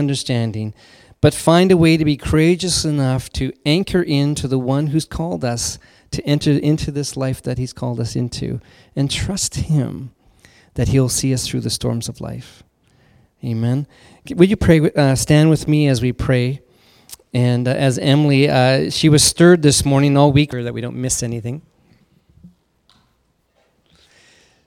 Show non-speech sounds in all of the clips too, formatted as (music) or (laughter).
understanding, but find a way to be courageous enough to anchor into the one who's called us to enter into this life that he's called us into and trust him that he'll see us through the storms of life. Amen. Would you pray? Uh, stand with me as we pray. And uh, as Emily, uh, she was stirred this morning all week that we don't miss anything.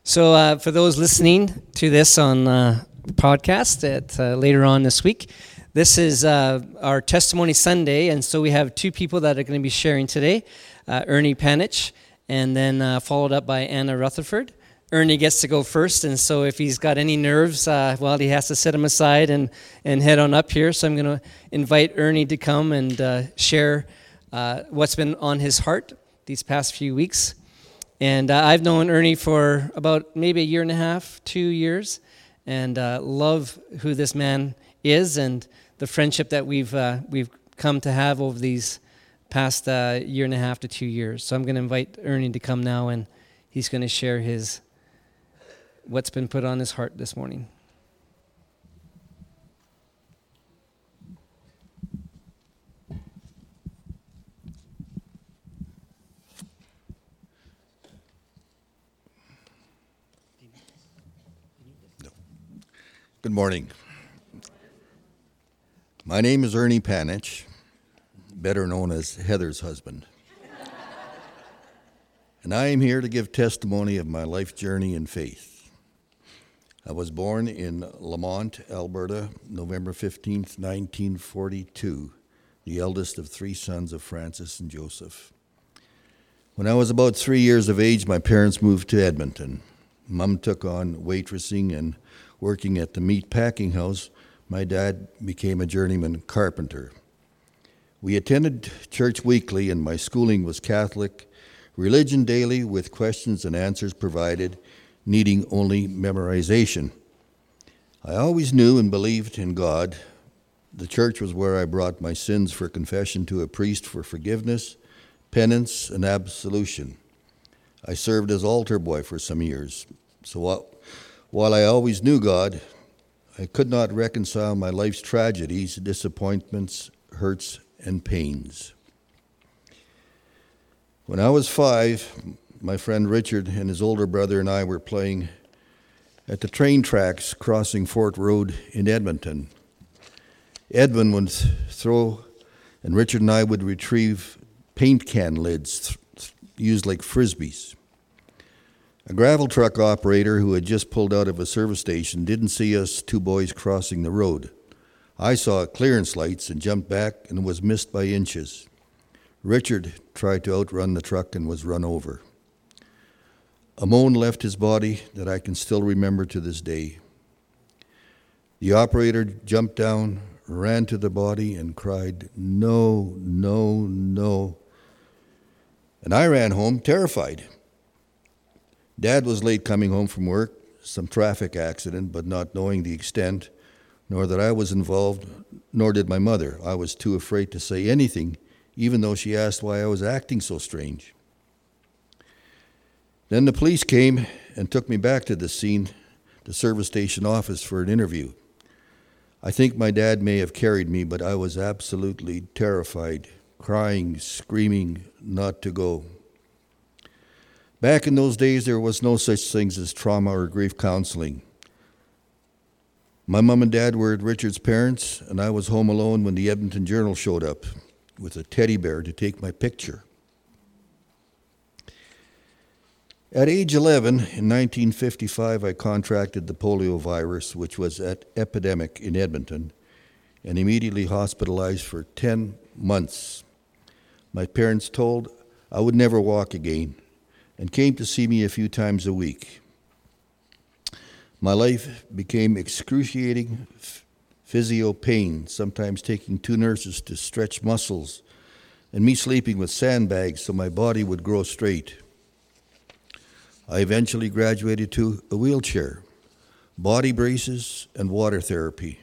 So, uh, for those listening to this on uh, podcast at, uh, later on this week, this is uh, our Testimony Sunday, and so we have two people that are going to be sharing today uh, Ernie Panich, and then uh, followed up by Anna Rutherford. Ernie gets to go first, and so if he's got any nerves, well, he has to set them aside and, and head on up here. So, I'm going to invite Ernie to come and share what's been on his heart these past few weeks. And uh, I've known Ernie for about maybe a year and a half, two years, and uh, love who this man is and the friendship that we've, uh, we've come to have over these past uh, year and a half to two years. So I'm going to invite Ernie to come now, and he's going to share his what's been put on his heart this morning. Good morning. My name is Ernie Panich, better known as Heather's husband. and I am here to give testimony of my life journey in faith. I was born in Lamont, Alberta, November 15, 1942, the eldest of three sons of Francis and Joseph. When I was about three years of age, my parents moved to Edmonton. Mum took on waitressing and working at the meat packing house, my dad became a journeyman carpenter. We attended church weekly, and my schooling was Catholic, religion daily with questions and answers provided, needing only memorization. I always knew and believed in God. The church was where I brought my sins for confession to a priest for forgiveness, penance, and absolution. I served as altar boy for some years. So while I always knew God, I could not reconcile my life's tragedies, disappointments, hurts, and pains. When I was five, my friend Richard and his older brother and I were playing at the train tracks crossing Fort Road in Edmonton. Edwin would throw, and Richard and I would retrieve paint can lids used like frisbees. A gravel truck operator who had just pulled out of a service station didn't see us two boys crossing the road. I saw clearance lights and jumped back and was missed by inches. Richard tried to outrun the truck and was run over. A moan left his body that I can still remember to this day. The operator jumped down, ran to the body, and cried, No, no, no. And I ran home terrified. Dad was late coming home from work, some traffic accident, but not knowing the extent, nor that I was involved, nor did my mother. I was too afraid to say anything, even though she asked why I was acting so strange. Then the police came and took me back to the scene, the service station office, for an interview. I think my dad may have carried me, but I was absolutely terrified, crying, screaming not to go. Back in those days, there was no such things as trauma or grief counseling. My mom and dad were at Richard's parents, and I was home alone when the Edmonton Journal showed up with a teddy bear to take my picture. At age 11, in 1955, I contracted the polio virus, which was at epidemic in Edmonton, and immediately hospitalized for 10 months. My parents told I would never walk again and came to see me a few times a week. My life became excruciating physio pain, sometimes taking two nurses to stretch muscles, and me sleeping with sandbags so my body would grow straight. I eventually graduated to a wheelchair, body braces, and water therapy.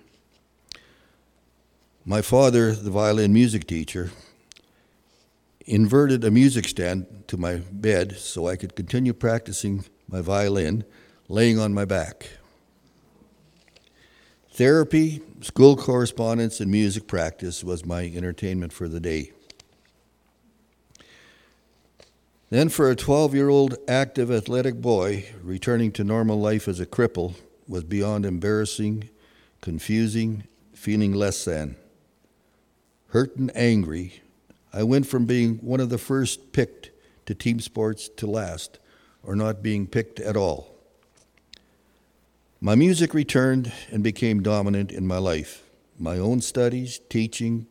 My father, the violin music teacher, inverted a music stand to my bed so I could continue practicing my violin laying on my back. Therapy, school correspondence, and music practice was my entertainment for the day. Then, for a 12 year old active athletic boy, returning to normal life as a cripple was beyond embarrassing, confusing, feeling less than. Hurt and angry, I went from being one of the first picked to team sports to last, or not being picked at all. My music returned and became dominant in my life. My own studies, teaching,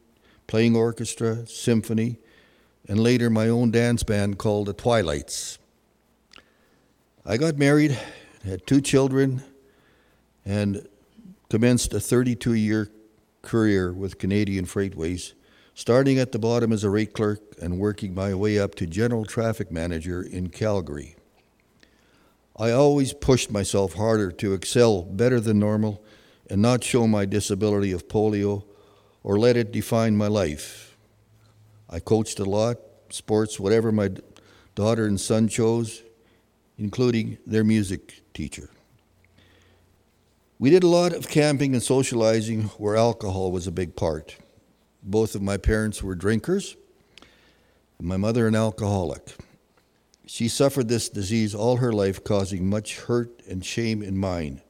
playing orchestra, symphony, and later my own dance band called the Twilights. I got married, had two children, and commenced a 32 year career with Canadian Freightways, starting at the bottom as a rate clerk and working my way up to general traffic manager in Calgary. I always pushed myself harder to excel better than normal and not show my disability of polio or let it define my life. I coached a lot, sports, whatever my daughter and son chose, including their music teacher. We did a lot of camping and socializing where alcohol was a big part. Both of my parents were drinkers, my mother an alcoholic. She suffered this disease all her life, causing much hurt and shame in mine.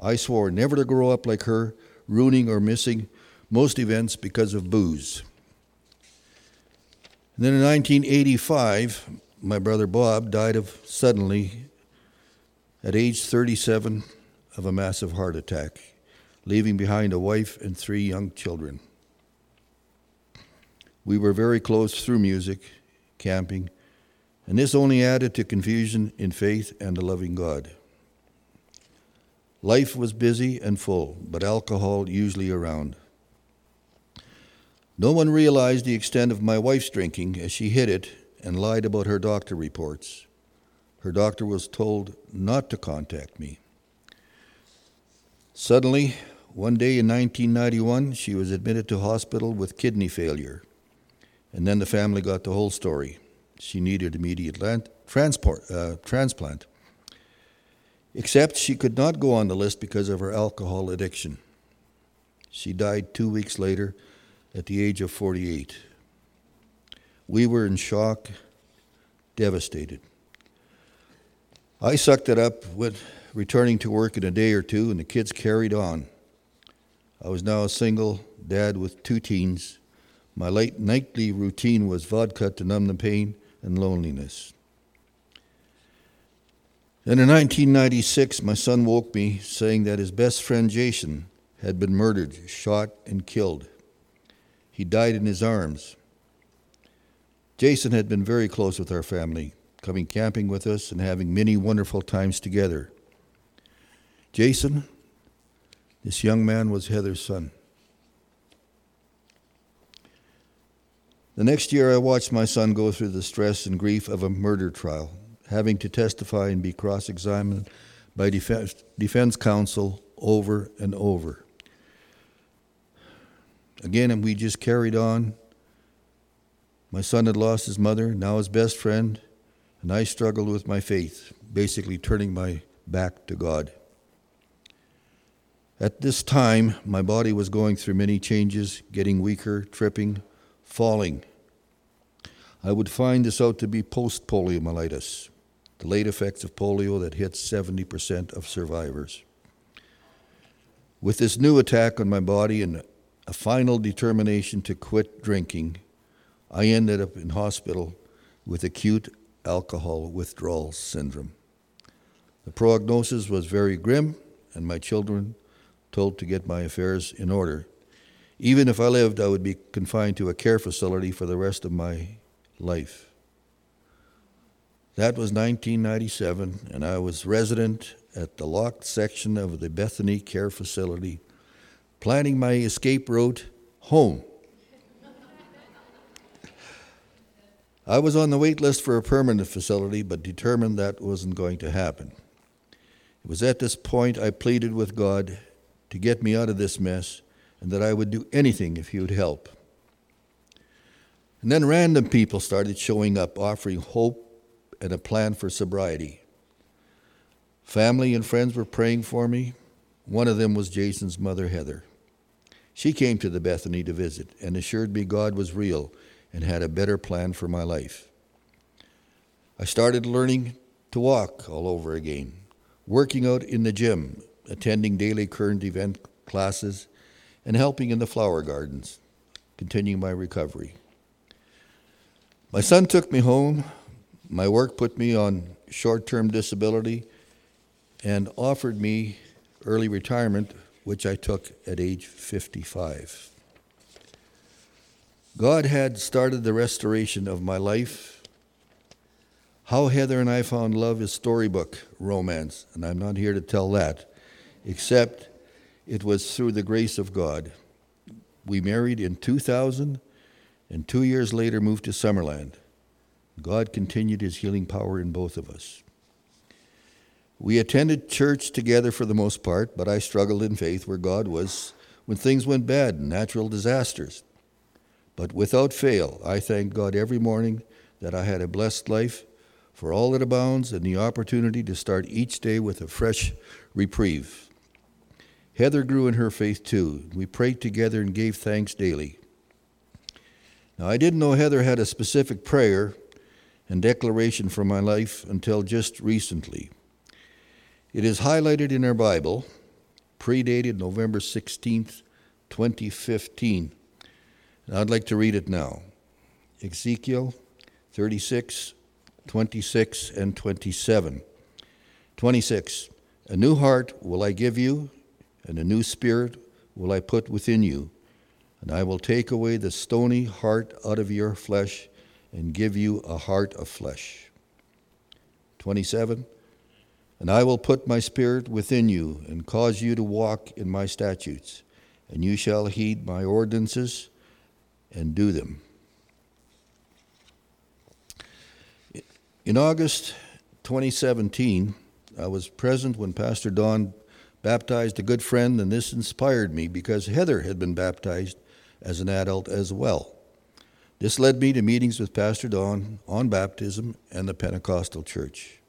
I swore never to grow up like her, ruining or missing most events because of booze. And then in 1985, my brother Bob died of suddenly at age 37 of a massive heart attack, leaving behind a wife and three young children. We were very close through music, camping, and this only added to confusion in faith and a loving God. Life was busy and full, but alcohol usually around. No one realized the extent of my wife's drinking as she hid it and lied about her doctor reports. Her doctor was told not to contact me. Suddenly, one day in 1991, she was admitted to hospital with kidney failure. And then the family got the whole story. She needed immediate transport, uh, transplant. Except she could not go on the list because of her alcohol addiction. She died two weeks later at the age of 48. We were in shock, devastated. I sucked it up, went returning to work in a day or two, and the kids carried on. I was now a single dad with two teens. My late nightly routine was vodka to numb the pain and loneliness. Then in 1996, my son woke me saying that his best friend Jason had been murdered, shot, and killed. He died in his arms. Jason had been very close with our family, coming camping with us and having many wonderful times together. Jason, this young man was Heather's son. The next year, I watched my son go through the stress and grief of a murder trial, having to testify and be cross examined by defense, defense counsel over and over. Again, and we just carried on. My son had lost his mother, now his best friend, and I struggled with my faith, basically turning my back to God. At this time, my body was going through many changes, getting weaker, tripping, falling. I would find this out to be post poliomyelitis, the late effects of polio that hits 70% of survivors. With this new attack on my body and a final determination to quit drinking, I ended up in hospital with acute alcohol withdrawal syndrome. The prognosis was very grim, and my children told to get my affairs in order. Even if I lived, I would be confined to a care facility for the rest of my life. That was 1997, and I was resident at the locked section of the Bethany Care Facility planning my escape route home. I was on the wait list for a permanent facility, but determined that wasn't going to happen. It was at this point I pleaded with God to get me out of this mess and that I would do anything if He would help. And then random people started showing up, offering hope and a plan for sobriety. Family and friends were praying for me. One of them was Jason's mother, Heather. She came to the Bethany to visit and assured me God was real and had a better plan for my life. I started learning to walk all over again, working out in the gym, attending daily current event classes, and helping in the flower gardens, continuing my recovery. My son took me home. My work put me on short term disability and offered me early retirement, which I took at age 55. God had started the restoration of my life. How Heather and I found love is storybook romance, and I'm not here to tell that, except it was through the grace of God. We married in 2000, and two years later moved to Summerland. God continued his healing power in both of us. We attended church together for the most part, but I struggled in faith where God was when things went bad, natural disasters. But without fail, I thank God every morning that I had a blessed life for all that abounds and the opportunity to start each day with a fresh reprieve. Heather grew in her faith too. We prayed together and gave thanks daily. Now, I didn't know Heather had a specific prayer and declaration for my life until just recently. It is highlighted in our Bible, predated November 16th, 2015. And I'd like to read it now. Ezekiel 36, 26, and 27. 26. A new heart will I give you, and a new spirit will I put within you, and I will take away the stony heart out of your flesh and give you a heart of flesh. 27. And I will put my spirit within you and cause you to walk in my statutes, and you shall heed my ordinances and do them. In August 2017, I was present when Pastor Don baptized a good friend, and this inspired me because Heather had been baptized as an adult as well. This led me to meetings with Pastor Don on baptism and the Pentecostal Church.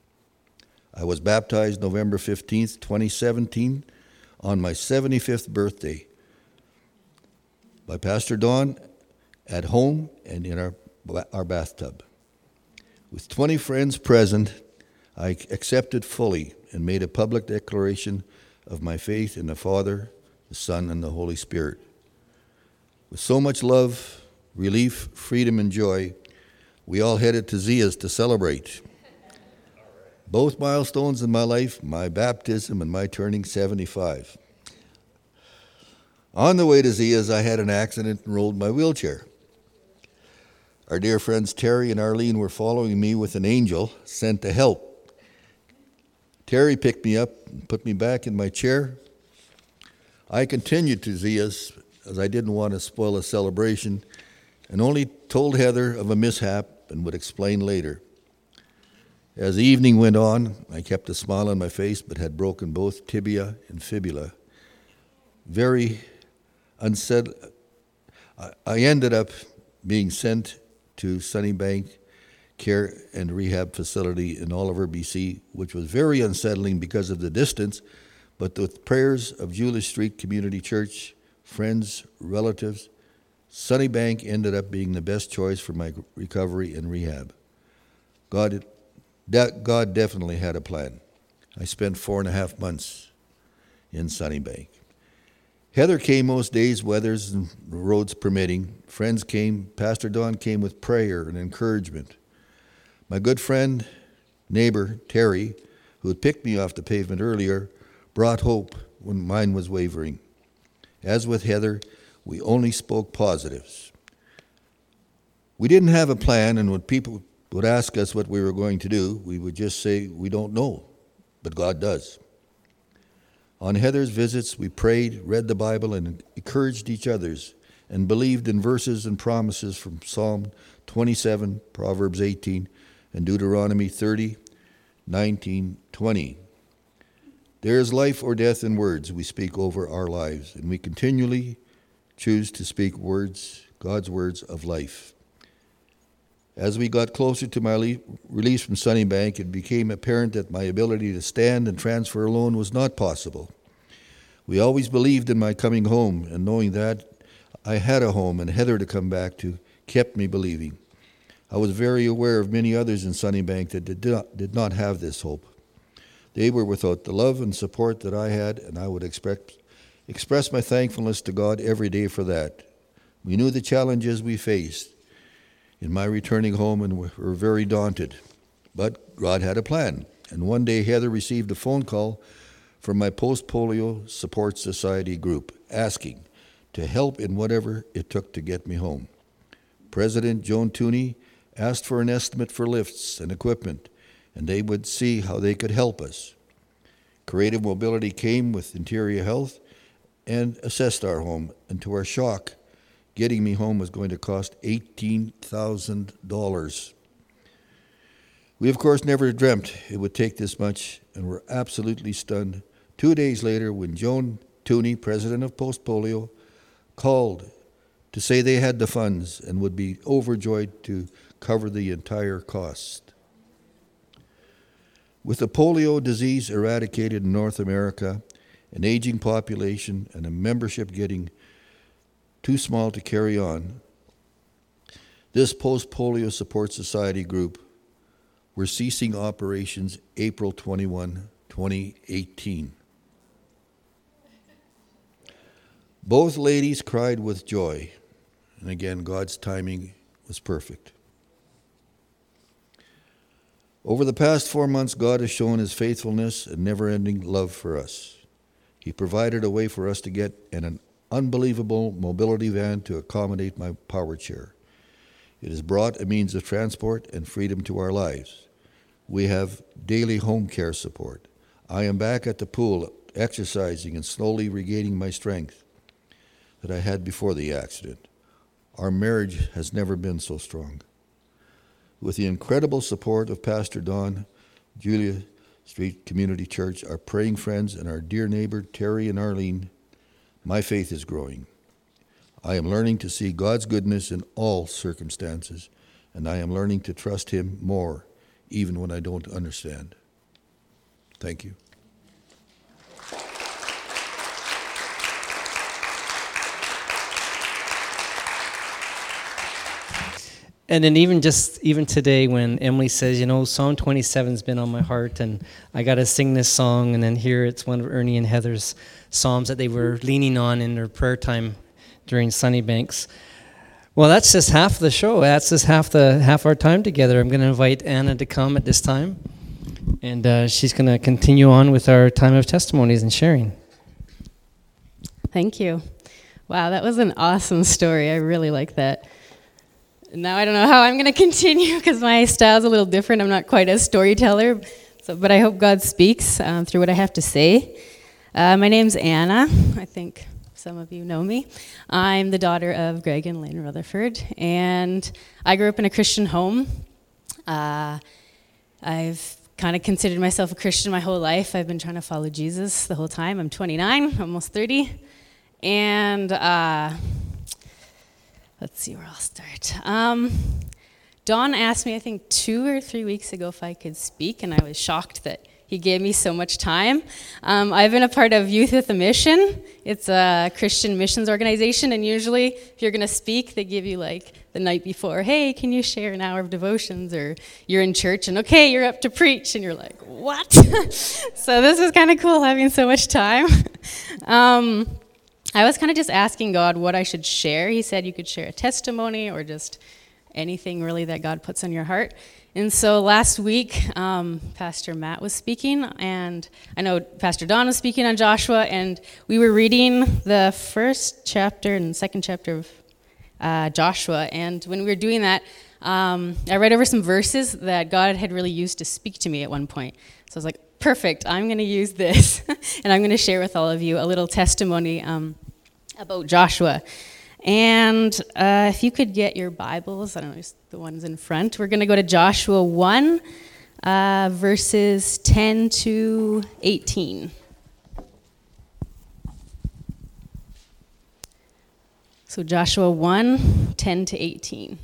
I was baptized November 15th, 2017, on my 75th birthday by Pastor Don at home and in our, our bathtub. With 20 friends present, I accepted fully and made a public declaration of my faith in the Father, the Son, and the Holy Spirit. With so much love, relief, freedom, and joy, we all headed to Zia's to celebrate. Both milestones in my life, my baptism and my turning 75. On the way to Zia's, I had an accident and rolled my wheelchair. Our dear friends Terry and Arlene were following me with an angel sent to help. Terry picked me up and put me back in my chair. I continued to Zia's as I didn't want to spoil a celebration and only told Heather of a mishap and would explain later. As the evening went on, I kept a smile on my face, but had broken both tibia and fibula. Very unsaid. I ended up being sent to Sunnybank Care and Rehab Facility in Oliver, BC, which was very unsettling because of the distance, but with prayers of Julia Street Community Church, friends, relatives, Sunnybank ended up being the best choice for my recovery and rehab. God God definitely had a plan. I spent four and a half months in Sunnybank. Heather came most days, weathers and roads permitting. Friends came. Pastor Don came with prayer and encouragement. My good friend, neighbor, Terry, who had picked me off the pavement earlier, brought hope when mine was wavering. As with Heather, we only spoke positives. We didn't have a plan, and when people would ask us what we were going to do, we would just say, We don't know, but God does. On Heather's visits, we prayed, read the Bible, and encouraged each other's, and believed in verses and promises from Psalm 27, Proverbs 18, and Deuteronomy 30, 19, 20. There is life or death in words we speak over our lives, and we continually choose to speak words, God's words of life. As we got closer to my le- release from Sunnybank, it became apparent that my ability to stand and transfer alone was not possible. We always believed in my coming home, and knowing that I had a home and Heather to come back to kept me believing. I was very aware of many others in Sunnybank that did not, did not have this hope. They were without the love and support that I had, and I would expect, express my thankfulness to God every day for that. We knew the challenges we faced in my returning home and were very daunted. But God had a plan. And one day, Heather received a phone call from my post polio support society group asking to help in whatever it took to get me home. President Joan Tooney asked for an estimate for lifts and equipment, and they would see how they could help us. Creative Mobility came with Interior Health and assessed our home, and to our shock, getting me home was going to cost $18,000. We, of course, never dreamt it would take this much, and were absolutely stunned two days later when Joan Tooney, president of Post Polio, called to say they had the funds and would be overjoyed to cover the entire cost. With the polio disease eradicated in North America, an aging population, and a membership getting too small to carry on, this post polio support society group we're ceasing operations April 21, 2018. Both ladies cried with joy, and again, God's timing was perfect. Over the past four months, God has shown his faithfulness and never ending love for us. He provided a way for us to get in an unbelievable mobility van to accommodate my power chair. It has brought a means of transport and freedom to our lives. We have daily home care support. I am back at the pool, exercising and slowly regaining my strength that I had before the accident. Our marriage has never been so strong. With the incredible support of Pastor Don, Julia Street Community Church, our praying friends, and our dear neighbor Terry and Arlene, my faith is growing. I am learning to see God's goodness in all circumstances, and I am learning to trust Him more, even when I don't understand. Thank you. And then even just even today when Emily says, you know, Psalm 27's been on my heart and I got to sing this song and then here it's one of Ernie and Heather's psalms that they were leaning on in their prayer time during Sunnybanks. Well, that's just half the show. That's just half the half our time together. I'm going to invite Anna to come at this time, and uh, she's going to continue on with our time of testimonies and sharing. Thank you. Wow, that was an awesome story. I really like that. Now I don't know how I'm going (laughs) to continue because my style's a little different. I'm not quite a storyteller, so, but I hope God speaks um, through what I have to say. Uh, my name's Anna. I think some of you know me. I'm the daughter of Greg and Lynn Rutherford, and I grew up in a Christian home. Uh, I've kind of considered myself a Christian my whole life. I've been trying to follow Jesus the whole time. I'm 29, almost 30, and uh, let's see where I'll start. Um, Don asked me, I think, two or three weeks ago if I could speak, and I was shocked that he gave me so much time. Um, I've been a part of Youth with a Mission. It's a Christian missions organization, and usually, if you're going to speak, they give you like the night before, hey, can you share an hour of devotions? Or you're in church, and okay, you're up to preach, and you're like, what? (laughs) so this is kind of cool having so much time. (laughs) um, I was kind of just asking God what I should share. He said you could share a testimony or just anything really that God puts on your heart. And so last week, um, Pastor Matt was speaking, and I know Pastor Don was speaking on Joshua, and we were reading the first chapter and second chapter of uh, Joshua. And when we were doing that, um, I read over some verses that God had really used to speak to me at one point. So I was like, perfect, I'm going to use this, (laughs) and I'm going to share with all of you a little testimony um, about Joshua. And uh, if you could get your Bibles, I don't know, the ones in front, we're going to go to Joshua 1, uh, verses 10 to 18. So Joshua 1, 10 to 18.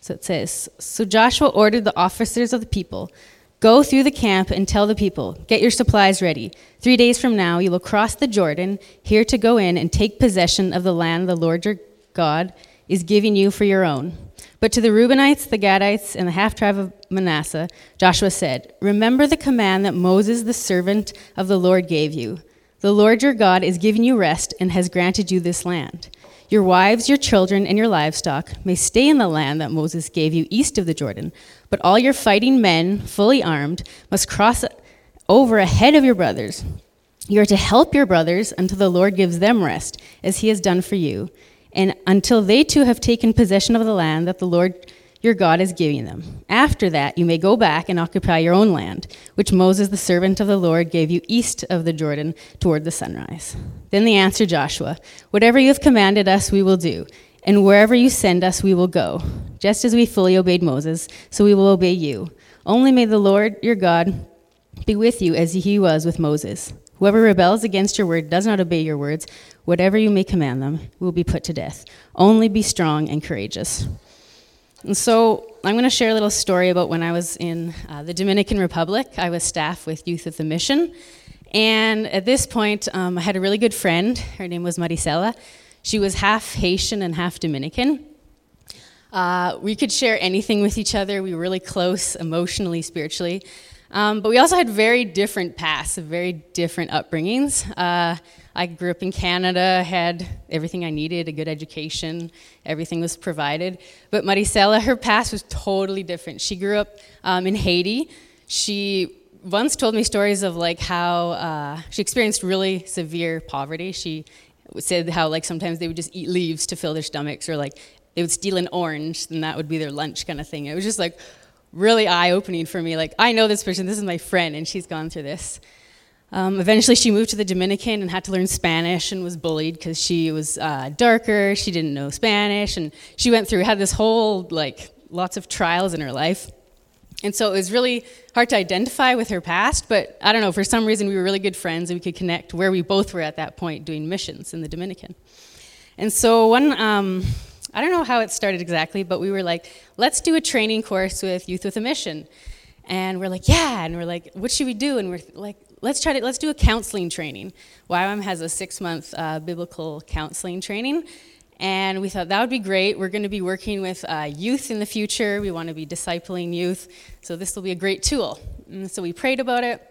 So it says So Joshua ordered the officers of the people Go through the camp and tell the people, Get your supplies ready. Three days from now, you will cross the Jordan, here to go in and take possession of the land the Lord your God is giving you for your own. But to the Reubenites, the Gadites, and the half tribe of Manasseh, Joshua said, Remember the command that Moses, the servant of the Lord, gave you. The Lord your God is giving you rest and has granted you this land. Your wives, your children, and your livestock may stay in the land that Moses gave you east of the Jordan, but all your fighting men, fully armed, must cross over ahead of your brothers. You are to help your brothers until the Lord gives them rest, as he has done for you, and until they too have taken possession of the land that the Lord your God is giving them. After that, you may go back and occupy your own land, which Moses, the servant of the Lord, gave you east of the Jordan toward the sunrise. Then they answered Joshua, Whatever you have commanded us, we will do, and wherever you send us, we will go. Just as we fully obeyed Moses, so we will obey you. Only may the Lord your God be with you as he was with Moses. Whoever rebels against your word does not obey your words, whatever you may command them, will be put to death. Only be strong and courageous. And so I'm going to share a little story about when I was in uh, the Dominican Republic. I was staff with Youth of the Mission. And at this point, um, I had a really good friend. Her name was Maricela. She was half Haitian and half Dominican. Uh, we could share anything with each other. We were really close emotionally, spiritually. Um, but we also had very different paths, very different upbringings. Uh, I grew up in Canada, had everything I needed, a good education, everything was provided. But Maricela, her past was totally different. She grew up um, in Haiti. She once told me stories of like how uh, she experienced really severe poverty. She said how like sometimes they would just eat leaves to fill their stomachs, or like they would steal an orange, and that would be their lunch kind of thing. It was just like really eye opening for me. Like I know this person, this is my friend, and she's gone through this. Um, eventually, she moved to the Dominican and had to learn Spanish and was bullied because she was uh, darker. She didn't know Spanish, and she went through had this whole like lots of trials in her life. And so it was really hard to identify with her past, but I don't know, for some reason we were really good friends and we could connect where we both were at that point doing missions in the Dominican. And so one, um, I don't know how it started exactly, but we were like, let's do a training course with Youth with a Mission. And we're like, yeah. And we're like, what should we do? And we're like, let's try to let's do a counseling training. YWAM has a six month uh, biblical counseling training, and we thought that would be great. We're going to be working with uh, youth in the future. We want to be discipling youth, so this will be a great tool. And so we prayed about it.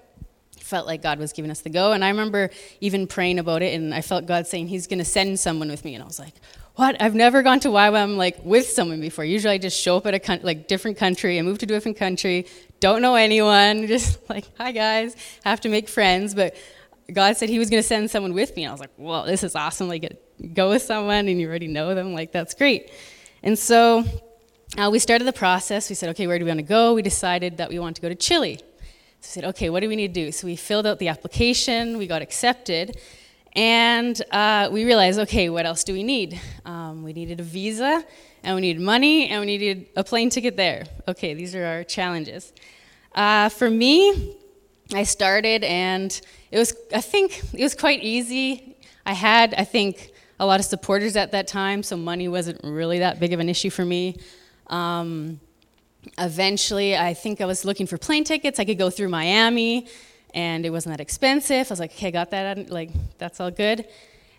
Felt like God was giving us the go, and I remember even praying about it, and I felt God saying He's going to send someone with me, and I was like, what? I've never gone to YWAM like with someone before. Usually I just show up at a con- like different country. I move to a different country, don't know anyone, (laughs) just like hi guys, have to make friends. But God said He was going to send someone with me, and I was like, well, this is awesome. Like go with someone and you already know them. Like that's great. And so uh, we started the process. We said, okay, where do we want to go? We decided that we want to go to Chile. So we said, okay, what do we need to do? So we filled out the application. We got accepted. And uh, we realized, okay, what else do we need? Um, we needed a visa, and we needed money, and we needed a plane ticket there. Okay, these are our challenges. Uh, for me, I started, and it was, I think, it was quite easy. I had, I think, a lot of supporters at that time, so money wasn't really that big of an issue for me. Um, eventually, I think I was looking for plane tickets. I could go through Miami and it wasn't that expensive. I was like, okay, got that, like, that's all good.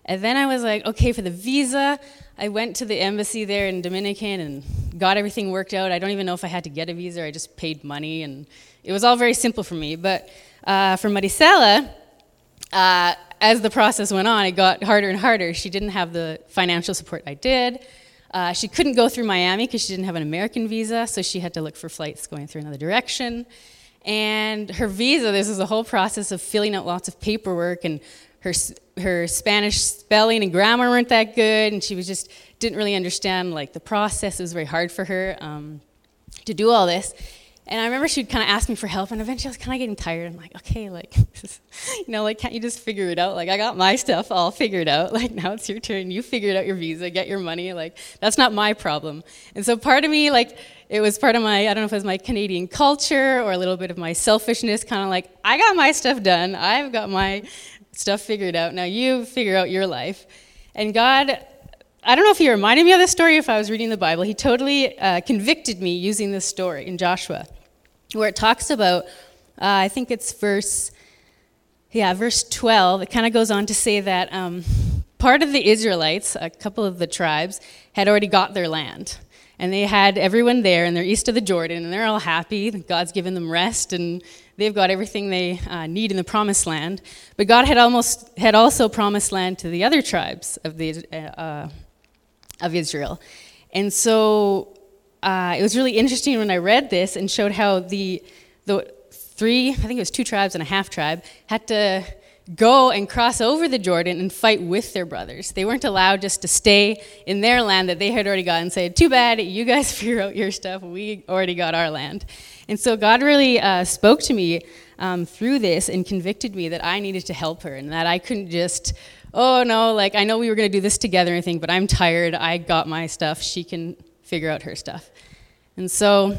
And then I was like, okay, for the visa, I went to the embassy there in Dominican and got everything worked out. I don't even know if I had to get a visa, I just paid money, and it was all very simple for me. But uh, for Maricela, uh, as the process went on, it got harder and harder. She didn't have the financial support I did. Uh, she couldn't go through Miami because she didn't have an American visa, so she had to look for flights going through another direction. And her visa, this is a whole process of filling out lots of paperwork, and her, her Spanish spelling and grammar weren't that good, and she was just didn't really understand like the process. It was very hard for her um, to do all this. And I remember she'd kind of ask me for help, and eventually I was kind of getting tired. I'm like, okay, like, (laughs) you know, like, can't you just figure it out? Like, I got my stuff all figured out. (laughs) Like, now it's your turn. You figured out your visa, get your money. Like, that's not my problem. And so part of me, like, it was part of my, I don't know if it was my Canadian culture or a little bit of my selfishness, kind of like, I got my stuff done. I've got my stuff figured out. Now you figure out your life. And God, I don't know if he reminded me of this story if I was reading the Bible. He totally uh, convicted me using this story in Joshua. where it talks about, uh, I think it's verse, yeah, verse 12. It kind of goes on to say that um, part of the Israelites, a couple of the tribes, had already got their land. And they had everyone there, and they're east of the Jordan, and they're all happy. God's given them rest, and they've got everything they uh, need in the promised land. But God had almost had also promised land to the other tribes of the uh, of Israel, and so uh, it was really interesting when I read this and showed how the the three, I think it was two tribes and a half tribe, had to go and cross over the Jordan and fight with their brothers. They weren't allowed just to stay in their land that they had already got and say, Too bad, you guys (laughs) figure out your stuff. We already got our land. And so God really uh, spoke to me um, through this and convicted me that I needed to help her and that I couldn't just, oh no, like I know we were going to do this together and everything, but I'm tired. I got my stuff. She can figure out her stuff. And so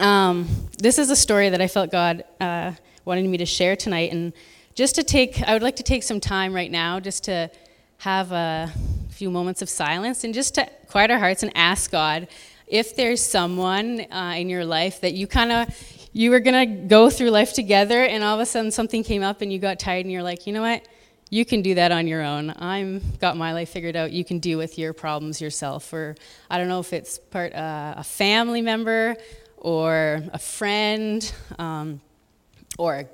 um, this is a story that I felt God uh, wanted me to share tonight. And just to take, I would like to take some time right now just to have a few moments of silence and just to quiet our hearts and ask God if there's someone uh, in your life that you kind of you were gonna go through life together and all of a sudden something came up and you got tired and you're like you know what? You can do that on your own. I'm got my life figured out. You can deal with your problems yourself. Or i don't know if it's part uh, a family member or a friend um, or a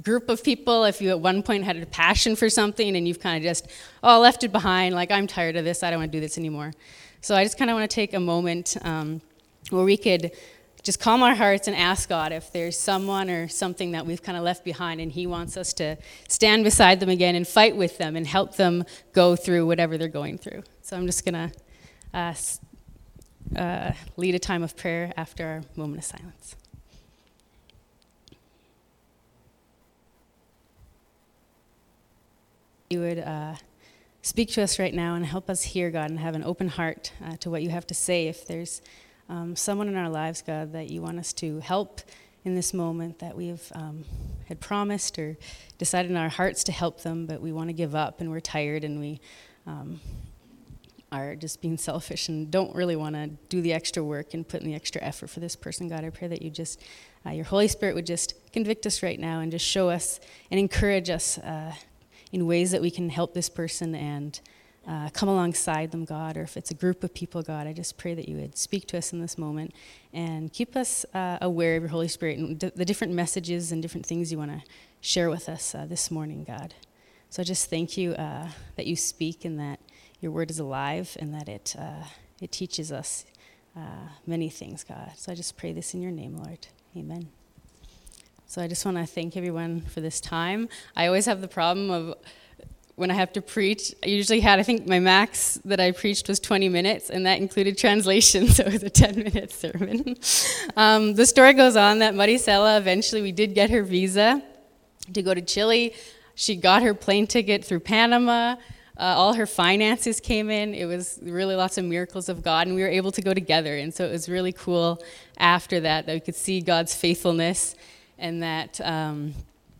group of people if you at one point had a passion for something and you've kind of just oh left it behind like i'm tired of this i don't want to do this anymore. So i just kind of want to take a moment um, where we could just calm our hearts and ask god if there's someone or something that we've kind of left behind and he wants us to stand beside them again and fight with them and help them go through whatever they're going through. So i'm just going to uh, uh, lead a time of prayer after our moment of silence you would uh, speak to us right now and help us hear, God, and have an open heart uh, to what you have to say. If there's um, someone in our lives, God, that you want us to help in this moment that we've um, had promised or decided in our hearts to help them, but we want to give up and we're tired and we um, are just being selfish and don't really want to do the extra work and put in the extra effort for this person, God, I pray that you just, uh, your Holy Spirit would just convict us right now and just show us and encourage us uh, in ways that we can help this person and uh, come alongside them, God, or if it's a group of people, God, I just pray that you would speak to us in this moment and keep us uh, aware of your Holy Spirit and d- the different messages and different things you want to share with us uh, this morning, God. So I just thank you uh, that you speak and that your word is alive and that it, uh, it teaches us uh, many things, God. So I just pray this in your name, Lord. Amen. So I just want to thank everyone for this time. I always have the problem of when I have to preach, I usually had, I think my max that I preached was 20 minutes, and that included translation, (laughs) so it was a 10 minute sermon. um, the story goes on that Maricela eventually, we did get her visa to go to Chile. She got her plane ticket through Panama. Uh, all her finances came in. It was really lots of miracles of God, and we were able to go together. And so it was really cool after that that we could see God's faithfulness and that um,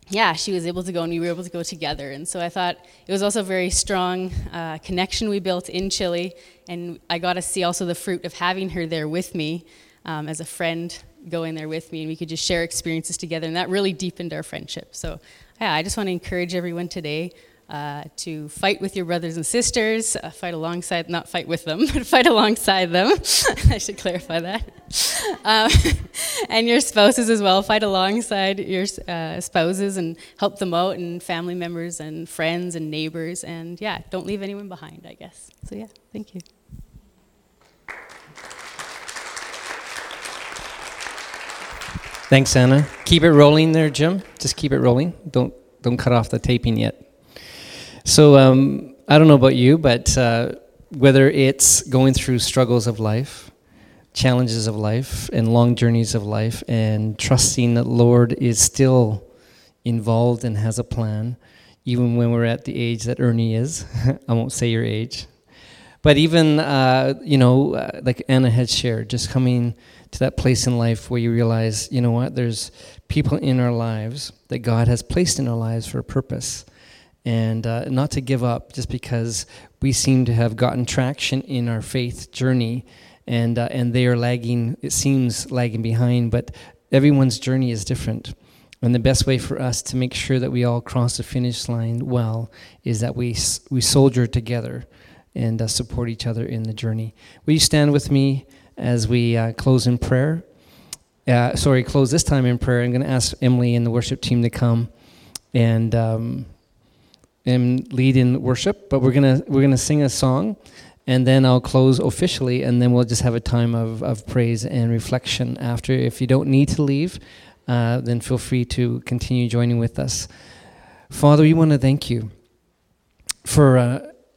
yeah she was able to go and we were able to go together. And so i thought it was also a very strong uh, connection we built in chile. And i got to see also the fruit of having her there with me um, as a friend going there with me. And we could just share experiences together. And that really deepened our friendship. So yeah i just want to encourage everyone today uh, to fight with your brothers and sisters, uh, fight alongside, not fight with them, (laughs) but fight alongside them. (laughs) I should clarify that. (laughs) Um, and your spouses as well, fight alongside your uh, spouses and help them out, and family members and friends and neighbors. And yeah, don't leave anyone behind, I guess. So yeah, thank you. Thanks, Anna. Keep it rolling there, Jim. Just keep it rolling. Don't don't cut off the taping yet. So um, I don't know about you, but uh, whether it's going through struggles of life, challenges of life, and long journeys of life, and trusting that Lord is still involved and has a plan, even when we're at the age that Ernie is. (laughs) I won't say your age. But even, uh, you know, uh, like Anna had shared, just coming to that place in life where you realize, you know what, there's people in our lives that God has placed in our lives for a purpose and uh, not to give up just because we seem to have gotten traction in our faith journey and uh, and they are lagging it seems lagging behind but everyone's journey is different. And the best way for us to make sure that we all cross the finish line well is that we, we soldier together and uh, support each other in the journey. Will you stand with me as we uh, close in prayer? Uh, sorry, close this time in prayer. I'm going to ask Emily and the worship team to come and um, and lead in worship. But we're gonna we're gonna sing a song, and then I'll close officially, and then we'll just have a time of, of praise and reflection after. If you don't need to leave, uh, then feel free to continue joining with us. Father, we want to thank you for. Uh,